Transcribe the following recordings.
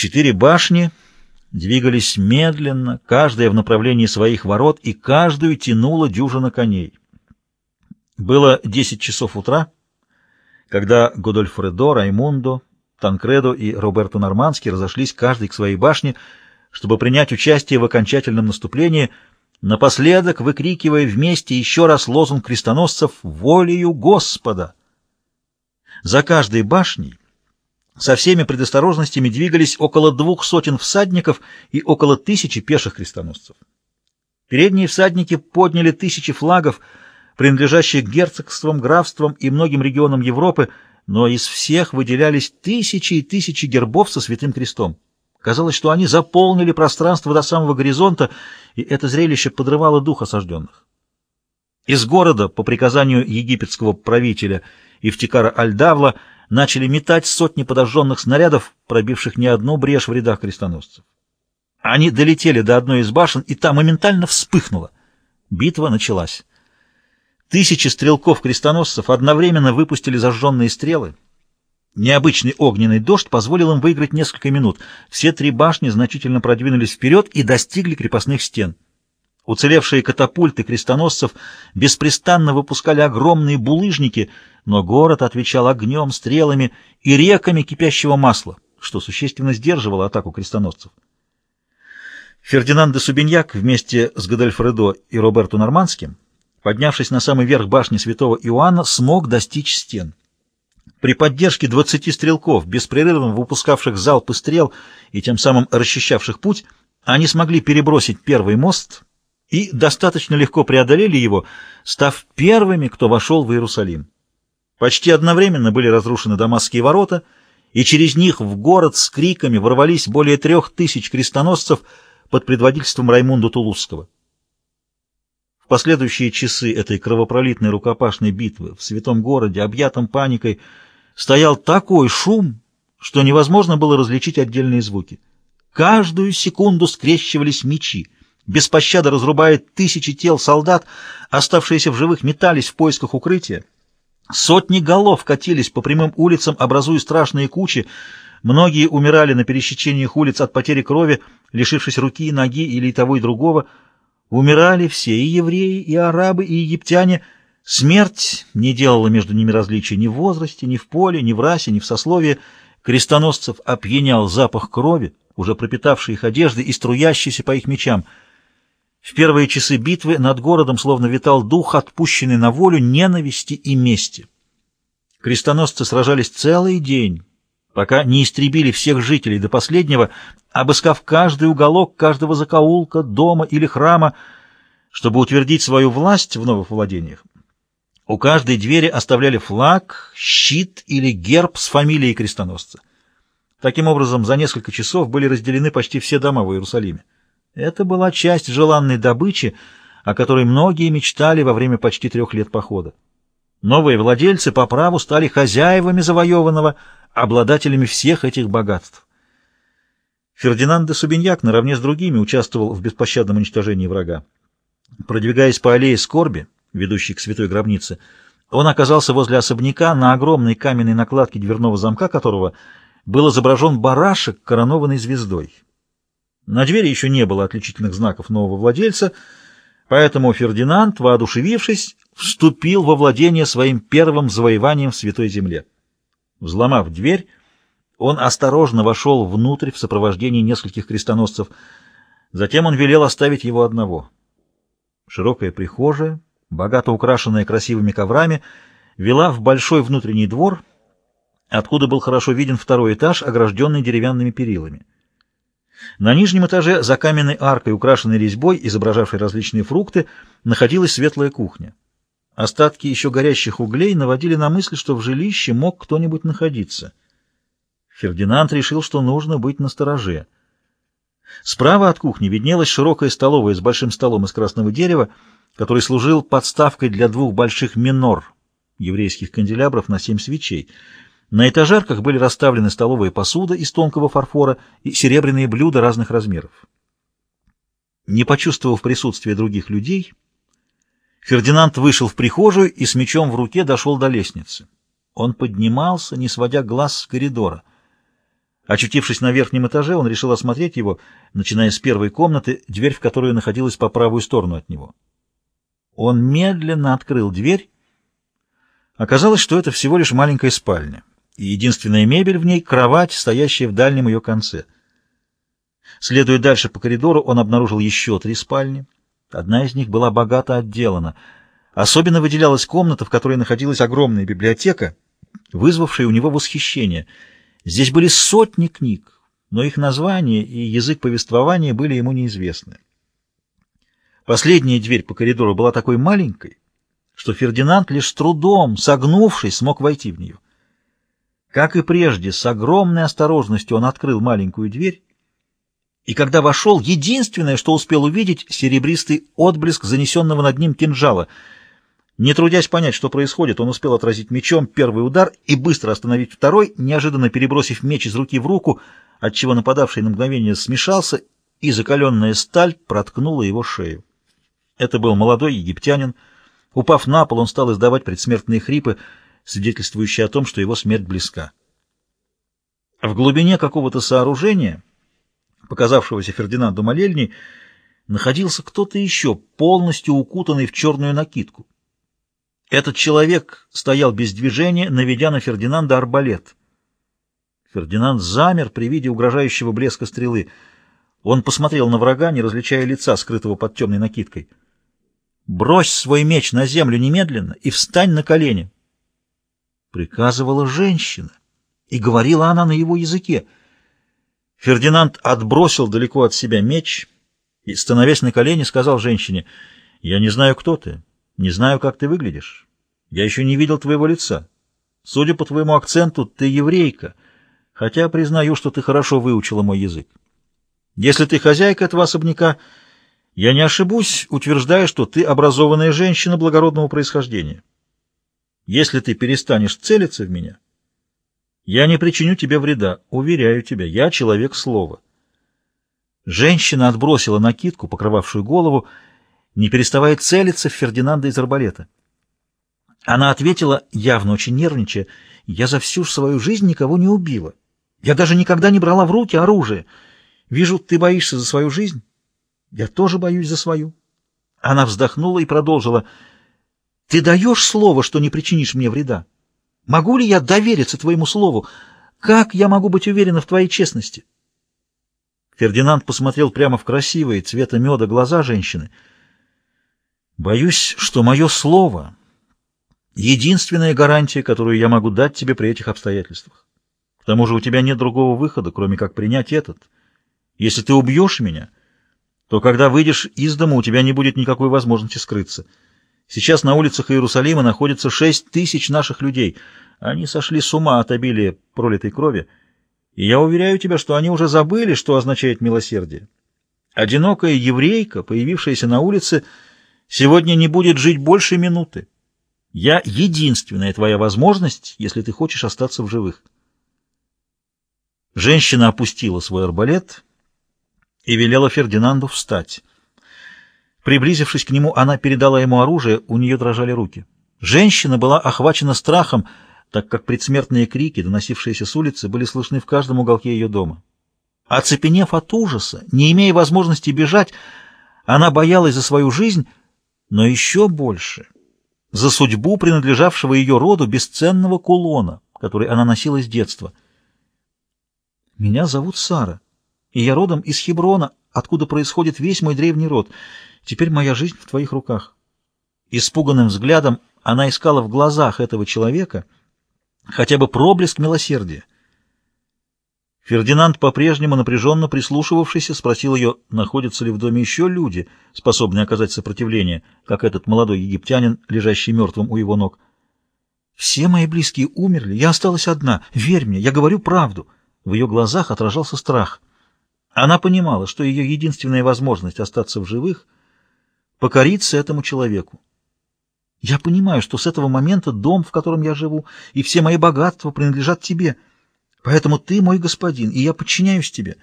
Четыре башни двигались медленно, каждая в направлении своих ворот, и каждую тянула дюжина коней. Было десять часов утра, когда Годольфредо, Раймундо, Танкредо и Роберто Нормандский разошлись каждый к своей башне, чтобы принять участие в окончательном наступлении, напоследок выкрикивая вместе еще раз лозунг крестоносцев «Волею Господа!». За каждой башней со всеми предосторожностями двигались около двух сотен всадников и около тысячи пеших крестоносцев. Передние всадники подняли тысячи флагов, принадлежащих герцогствам, графствам и многим регионам Европы, но из всех выделялись тысячи и тысячи гербов со святым крестом. Казалось, что они заполнили пространство до самого горизонта, и это зрелище подрывало дух осажденных. Из города, по приказанию египетского правителя Ифтикара Альдавла, начали метать сотни подожженных снарядов, пробивших не одну брешь в рядах крестоносцев. Они долетели до одной из башен, и та моментально вспыхнула. Битва началась. Тысячи стрелков-крестоносцев одновременно выпустили зажженные стрелы. Необычный огненный дождь позволил им выиграть несколько минут. Все три башни значительно продвинулись вперед и достигли крепостных стен. Уцелевшие катапульты крестоносцев беспрестанно выпускали огромные булыжники, но город отвечал огнем, стрелами и реками кипящего масла, что существенно сдерживало атаку крестоносцев. Фердинанд де Субиньяк вместе с Годольфредо и Роберто Нормандским, поднявшись на самый верх башни святого Иоанна, смог достичь стен. При поддержке 20 стрелков, беспрерывно выпускавших залпы стрел и тем самым расчищавших путь, они смогли перебросить первый мост — и достаточно легко преодолели его, став первыми, кто вошел в Иерусалим. Почти одновременно были разрушены Дамасские ворота, и через них в город с криками ворвались более трех тысяч крестоносцев под предводительством Раймунда Тулузского. В последующие часы этой кровопролитной рукопашной битвы в святом городе, объятом паникой, стоял такой шум, что невозможно было различить отдельные звуки. Каждую секунду скрещивались мечи — без пощады разрубает тысячи тел солдат, оставшиеся в живых метались в поисках укрытия. Сотни голов катились по прямым улицам, образуя страшные кучи. Многие умирали на пересечениях улиц от потери крови, лишившись руки, ноги или того и другого. Умирали все, и евреи, и арабы, и египтяне. Смерть не делала между ними различий ни в возрасте, ни в поле, ни в расе, ни в сословии. Крестоносцев опьянял запах крови, уже пропитавший их одежды и струящийся по их мечам — в первые часы битвы над городом словно витал дух, отпущенный на волю ненависти и мести. Крестоносцы сражались целый день, пока не истребили всех жителей до последнего, обыскав каждый уголок каждого закоулка, дома или храма, чтобы утвердить свою власть в новых владениях. У каждой двери оставляли флаг, щит или герб с фамилией крестоносца. Таким образом, за несколько часов были разделены почти все дома в Иерусалиме. Это была часть желанной добычи, о которой многие мечтали во время почти трех лет похода. Новые владельцы по праву стали хозяевами завоеванного, обладателями всех этих богатств. Фердинанд де Субиньяк наравне с другими участвовал в беспощадном уничтожении врага. Продвигаясь по аллее скорби, ведущей к святой гробнице, он оказался возле особняка, на огромной каменной накладке дверного замка которого был изображен барашек, коронованный звездой. На двери еще не было отличительных знаков нового владельца, поэтому Фердинанд, воодушевившись, вступил во владение своим первым завоеванием в Святой Земле. Взломав дверь, он осторожно вошел внутрь в сопровождении нескольких крестоносцев. Затем он велел оставить его одного. Широкая прихожая, богато украшенная красивыми коврами, вела в большой внутренний двор, откуда был хорошо виден второй этаж, огражденный деревянными перилами. На нижнем этаже за каменной аркой, украшенной резьбой, изображавшей различные фрукты, находилась светлая кухня. Остатки еще горящих углей наводили на мысль, что в жилище мог кто-нибудь находиться. Фердинанд решил, что нужно быть настороже. Справа от кухни виднелась широкая столовая с большим столом из красного дерева, который служил подставкой для двух больших минор, еврейских канделябров на семь свечей — на этажерках были расставлены столовые посуда из тонкого фарфора и серебряные блюда разных размеров. Не почувствовав присутствия других людей, Фердинанд вышел в прихожую и с мечом в руке дошел до лестницы. Он поднимался, не сводя глаз с коридора. Очутившись на верхнем этаже, он решил осмотреть его, начиная с первой комнаты, дверь в которую находилась по правую сторону от него. Он медленно открыл дверь. Оказалось, что это всего лишь маленькая спальня, и единственная мебель в ней — кровать, стоящая в дальнем ее конце. Следуя дальше по коридору, он обнаружил еще три спальни. Одна из них была богато отделана. Особенно выделялась комната, в которой находилась огромная библиотека, вызвавшая у него восхищение. Здесь были сотни книг, но их названия и язык повествования были ему неизвестны. Последняя дверь по коридору была такой маленькой, что Фердинанд лишь с трудом, согнувшись, смог войти в нее. Как и прежде, с огромной осторожностью он открыл маленькую дверь и когда вошел, единственное, что успел увидеть, серебристый отблеск занесенного над ним кинжала. Не трудясь понять, что происходит, он успел отразить мечом первый удар и быстро остановить второй, неожиданно перебросив меч из руки в руку, отчего нападавший на мгновение смешался, и закаленная сталь проткнула его шею. Это был молодой египтянин. Упав на пол, он стал издавать предсмертные хрипы, свидетельствующие о том, что его смерть близка. В глубине какого-то сооружения показавшегося Фердинанду молельней, находился кто-то еще, полностью укутанный в черную накидку. Этот человек стоял без движения, наведя на Фердинанда арбалет. Фердинанд замер при виде угрожающего блеска стрелы. Он посмотрел на врага, не различая лица, скрытого под темной накидкой. «Брось свой меч на землю немедленно и встань на колени!» Приказывала женщина, и говорила она на его языке — Фердинанд отбросил далеко от себя меч и, становясь на колени, сказал женщине, «Я не знаю, кто ты, не знаю, как ты выглядишь. Я еще не видел твоего лица. Судя по твоему акценту, ты еврейка, хотя признаю, что ты хорошо выучила мой язык. Если ты хозяйка этого особняка, я не ошибусь, утверждая, что ты образованная женщина благородного происхождения. Если ты перестанешь целиться в меня, я не причиню тебе вреда, уверяю тебя, я человек слова. Женщина отбросила накидку, покрывавшую голову, не переставая целиться в Фердинанда из арбалета. Она ответила, явно очень нервничая, «Я за всю свою жизнь никого не убила. Я даже никогда не брала в руки оружие. Вижу, ты боишься за свою жизнь. Я тоже боюсь за свою». Она вздохнула и продолжила, «Ты даешь слово, что не причинишь мне вреда?» Могу ли я довериться твоему слову? Как я могу быть уверена в твоей честности? Фердинанд посмотрел прямо в красивые цвета меда глаза женщины. Боюсь, что мое слово — единственная гарантия, которую я могу дать тебе при этих обстоятельствах. К тому же у тебя нет другого выхода, кроме как принять этот. Если ты убьешь меня, то когда выйдешь из дома, у тебя не будет никакой возможности скрыться. Сейчас на улицах Иерусалима находится шесть тысяч наших людей. Они сошли с ума от обилия пролитой крови. И я уверяю тебя, что они уже забыли, что означает милосердие. Одинокая еврейка, появившаяся на улице, сегодня не будет жить больше минуты. Я единственная твоя возможность, если ты хочешь остаться в живых. Женщина опустила свой арбалет и велела Фердинанду встать. Приблизившись к нему, она передала ему оружие, у нее дрожали руки. Женщина была охвачена страхом, так как предсмертные крики, доносившиеся с улицы, были слышны в каждом уголке ее дома. Оцепенев от ужаса, не имея возможности бежать, она боялась за свою жизнь, но еще больше — за судьбу принадлежавшего ее роду бесценного кулона, который она носила с детства. «Меня зовут Сара, и я родом из Хеброна, откуда происходит весь мой древний род». Теперь моя жизнь в твоих руках. Испуганным взглядом она искала в глазах этого человека хотя бы проблеск милосердия. Фердинанд, по-прежнему напряженно прислушивавшийся, спросил ее, находятся ли в доме еще люди, способные оказать сопротивление, как этот молодой египтянин, лежащий мертвым у его ног. «Все мои близкие умерли, я осталась одна. Верь мне, я говорю правду». В ее глазах отражался страх. Она понимала, что ее единственная возможность остаться в живых — покориться этому человеку. Я понимаю, что с этого момента дом, в котором я живу, и все мои богатства принадлежат тебе. Поэтому ты мой господин, и я подчиняюсь тебе.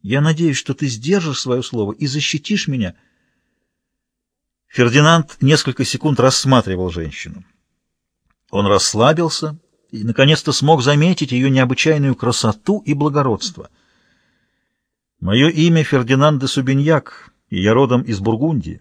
Я надеюсь, что ты сдержишь свое слово и защитишь меня. Фердинанд несколько секунд рассматривал женщину. Он расслабился и, наконец-то, смог заметить ее необычайную красоту и благородство. Мое имя Фердинанд де Субиньяк, и я родом из Бургундии.